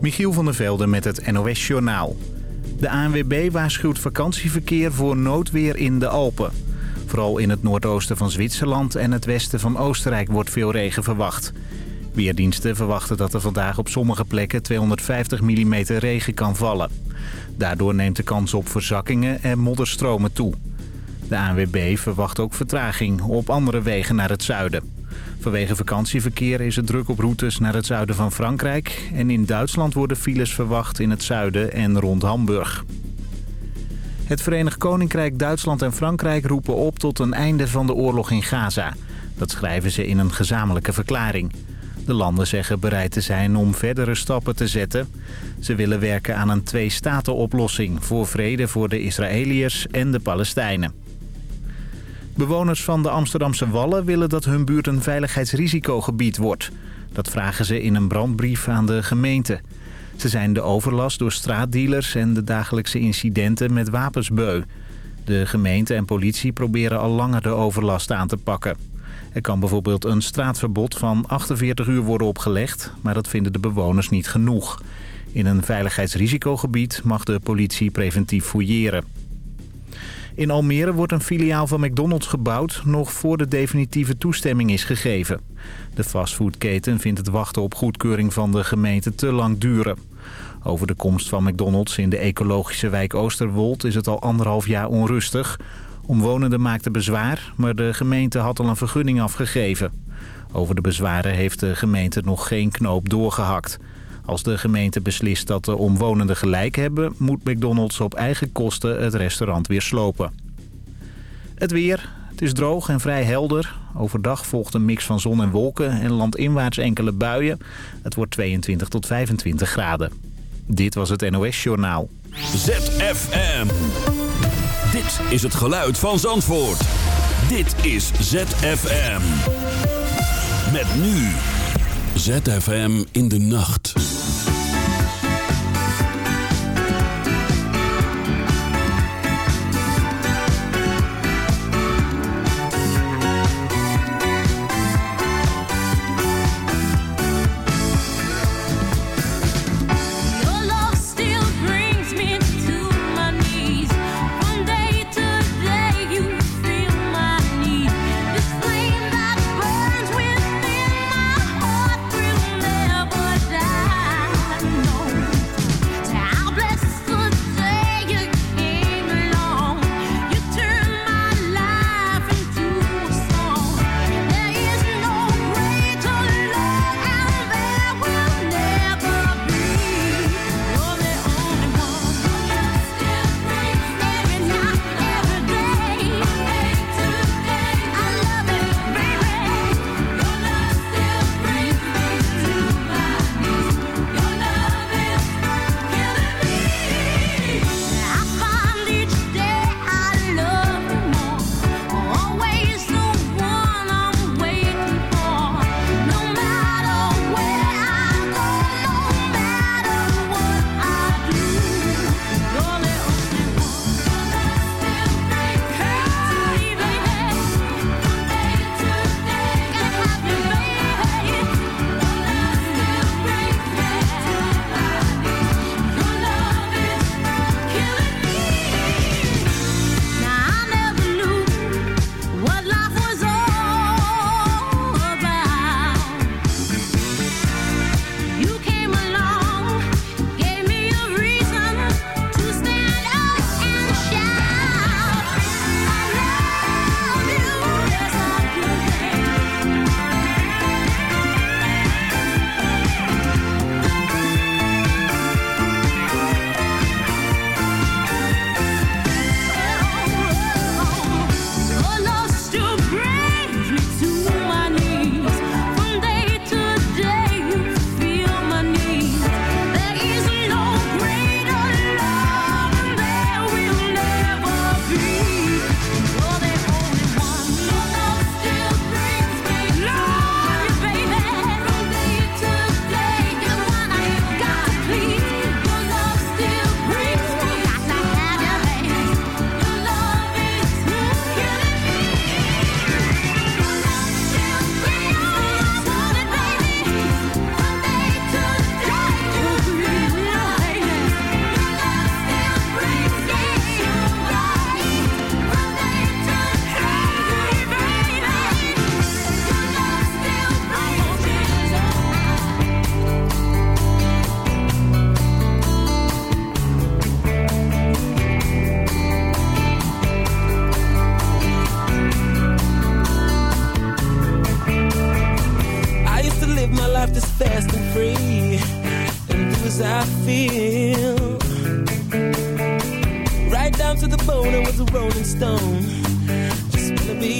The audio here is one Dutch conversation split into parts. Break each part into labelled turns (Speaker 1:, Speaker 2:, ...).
Speaker 1: Michiel van der Velde met het NOS-journaal. De ANWB waarschuwt vakantieverkeer voor noodweer in de Alpen. Vooral in het noordoosten van Zwitserland en het westen van Oostenrijk wordt veel regen verwacht. Weerdiensten verwachten dat er vandaag op sommige plekken 250 mm regen kan vallen. Daardoor neemt de kans op verzakkingen en modderstromen toe. De ANWB verwacht ook vertraging op andere wegen naar het zuiden. Vanwege vakantieverkeer is het druk op routes naar het zuiden van Frankrijk... en in Duitsland worden files verwacht in het zuiden en rond Hamburg. Het Verenigd Koninkrijk, Duitsland en Frankrijk roepen op tot een einde van de oorlog in Gaza. Dat schrijven ze in een gezamenlijke verklaring. De landen zeggen bereid te zijn om verdere stappen te zetten. Ze willen werken aan een twee-staten-oplossing voor vrede voor de Israëliërs en de Palestijnen. Bewoners van de Amsterdamse Wallen willen dat hun buurt een veiligheidsrisicogebied wordt. Dat vragen ze in een brandbrief aan de gemeente. Ze zijn de overlast door straatdealers en de dagelijkse incidenten met wapens beu. De gemeente en politie proberen al langer de overlast aan te pakken. Er kan bijvoorbeeld een straatverbod van 48 uur worden opgelegd, maar dat vinden de bewoners niet genoeg. In een veiligheidsrisicogebied mag de politie preventief fouilleren. In Almere wordt een filiaal van McDonald's gebouwd... nog voor de definitieve toestemming is gegeven. De fastfoodketen vindt het wachten op goedkeuring van de gemeente te lang duren. Over de komst van McDonald's in de ecologische wijk Oosterwold... is het al anderhalf jaar onrustig. Omwonenden maakten bezwaar, maar de gemeente had al een vergunning afgegeven. Over de bezwaren heeft de gemeente nog geen knoop doorgehakt... Als de gemeente beslist dat de omwonenden gelijk hebben... moet McDonald's op eigen kosten het restaurant weer slopen. Het weer. Het is droog en vrij helder. Overdag volgt een mix van zon en wolken en landinwaarts enkele buien. Het wordt 22 tot 25 graden. Dit was het NOS Journaal.
Speaker 2: ZFM. Dit is het geluid van Zandvoort. Dit is ZFM. Met nu... ZFM in de nacht.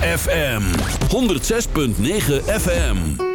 Speaker 2: FM 106.9 FM.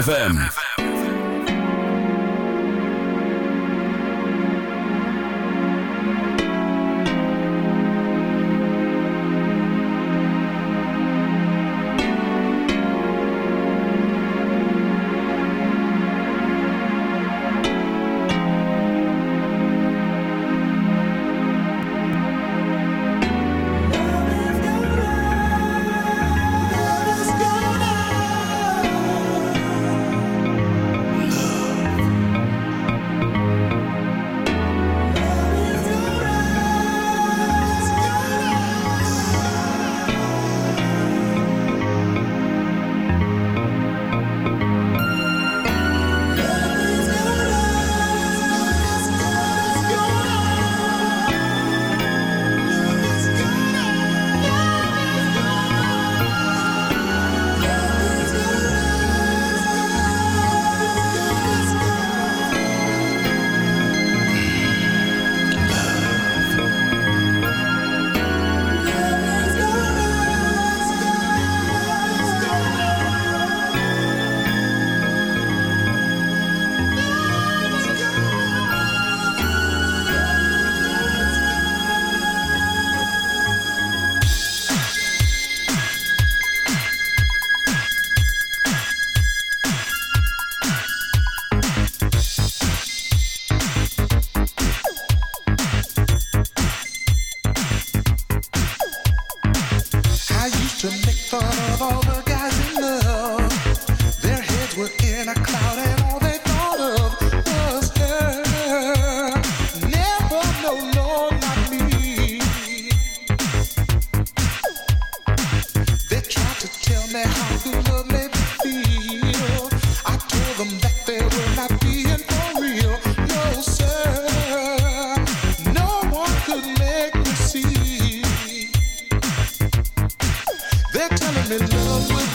Speaker 2: ZFM.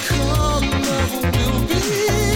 Speaker 3: Come, love will be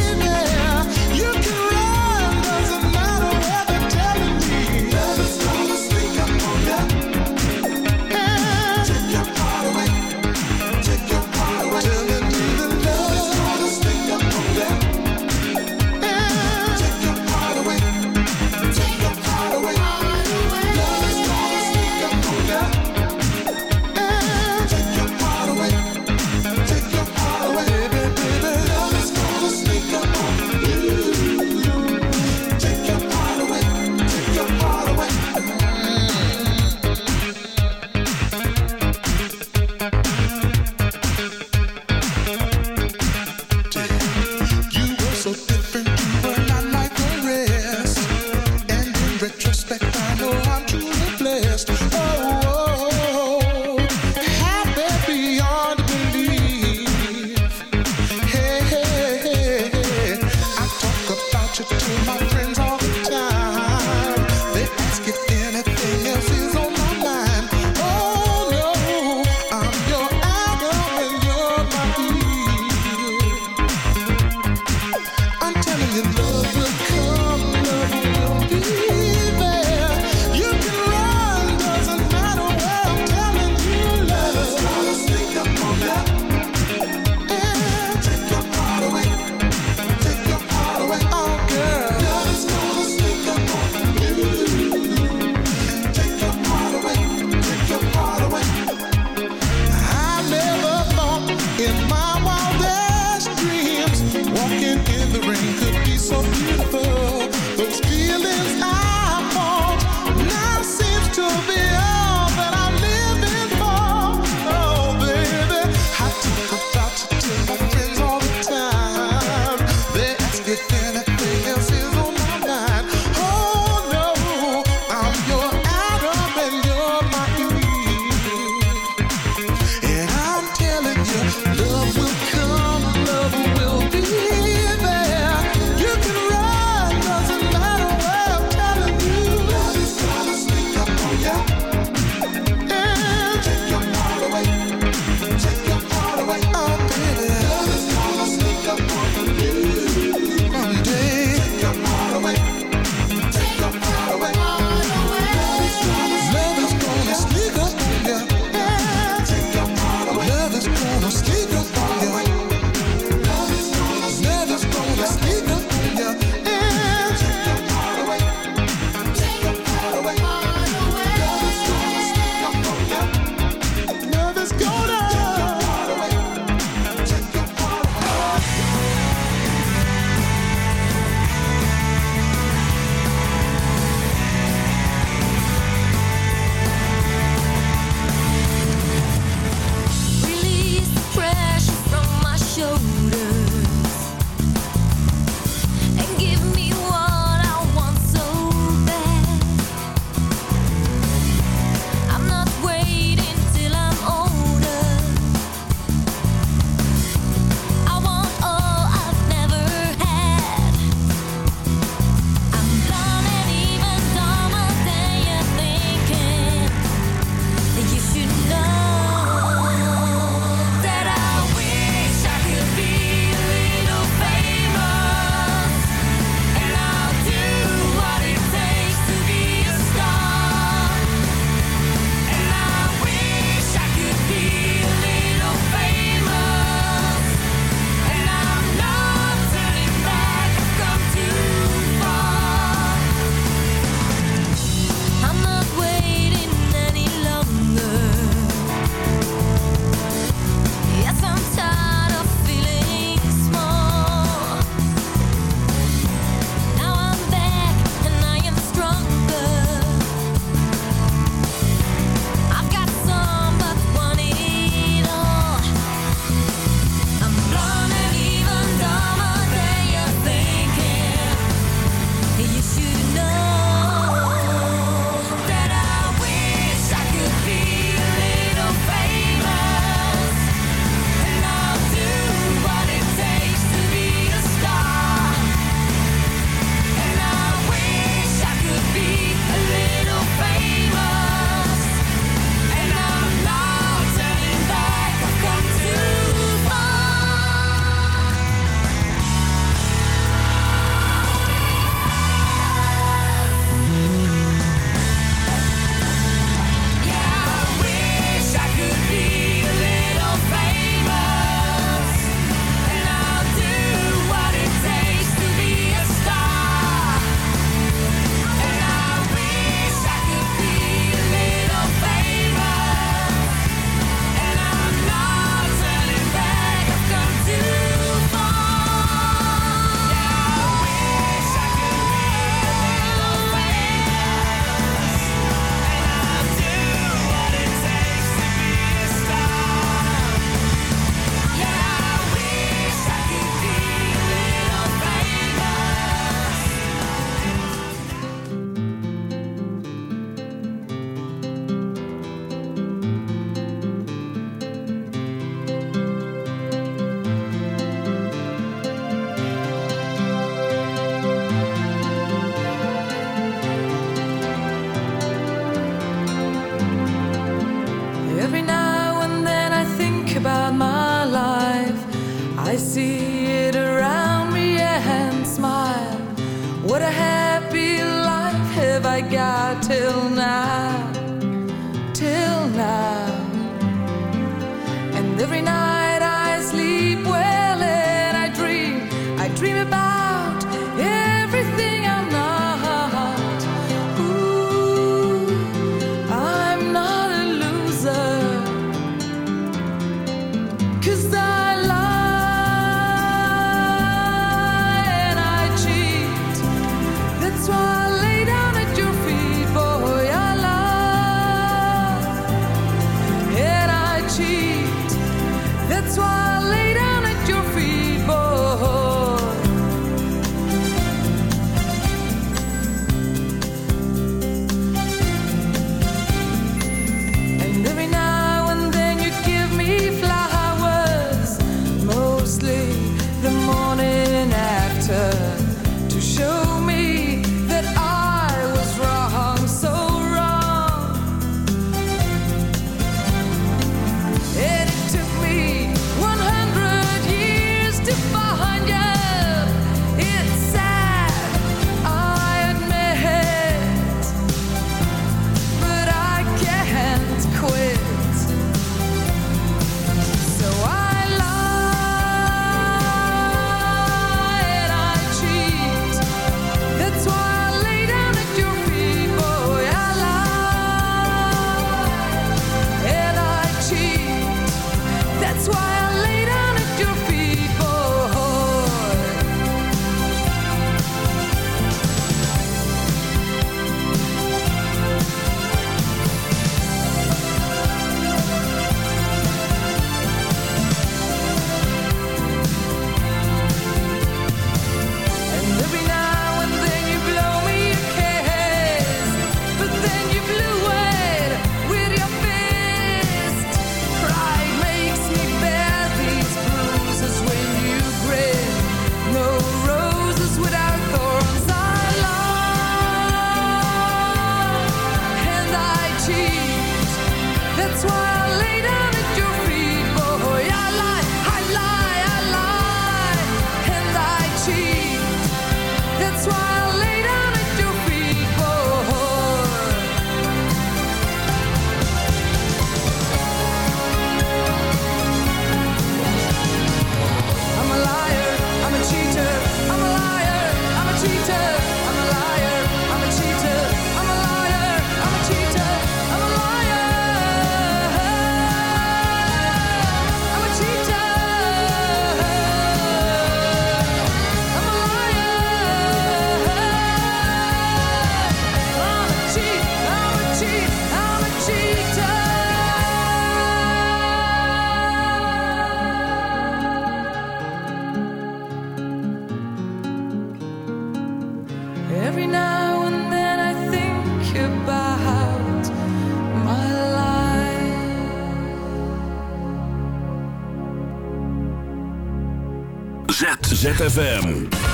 Speaker 2: ZFM.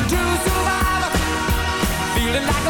Speaker 4: like a true survivor, feeling like